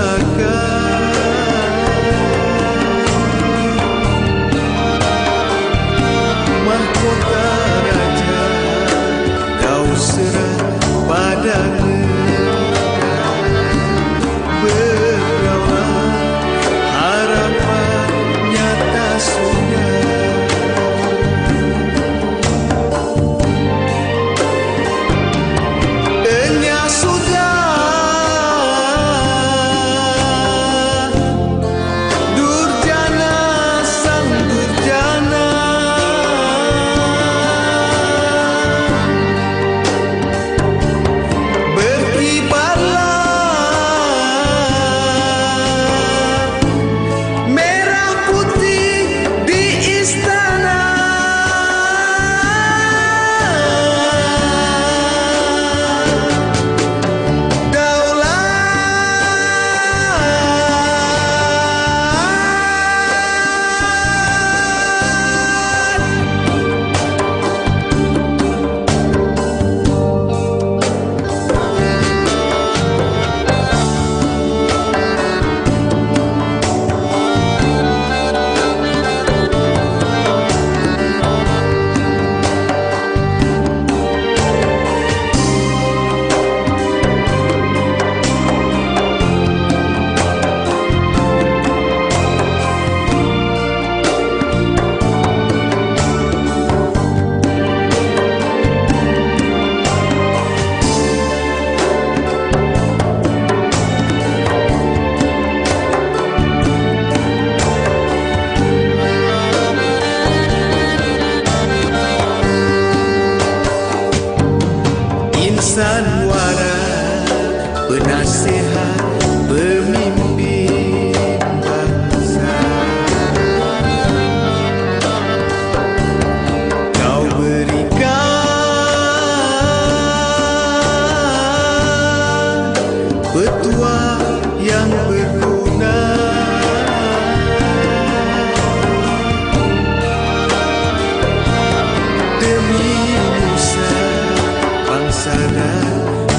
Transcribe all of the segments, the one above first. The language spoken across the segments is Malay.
Shaka. musyawarah penasihat pemimpin bangsa. Kau berikan petua yang berguna. Demi sana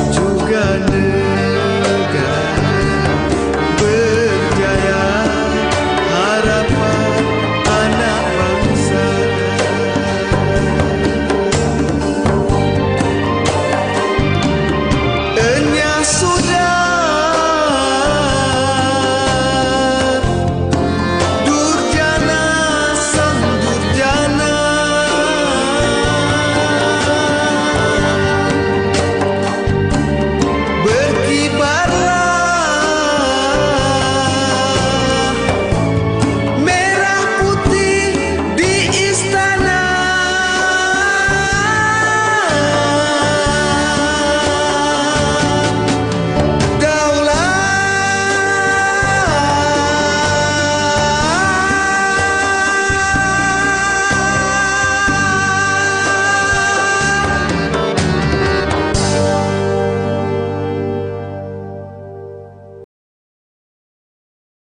juga negeri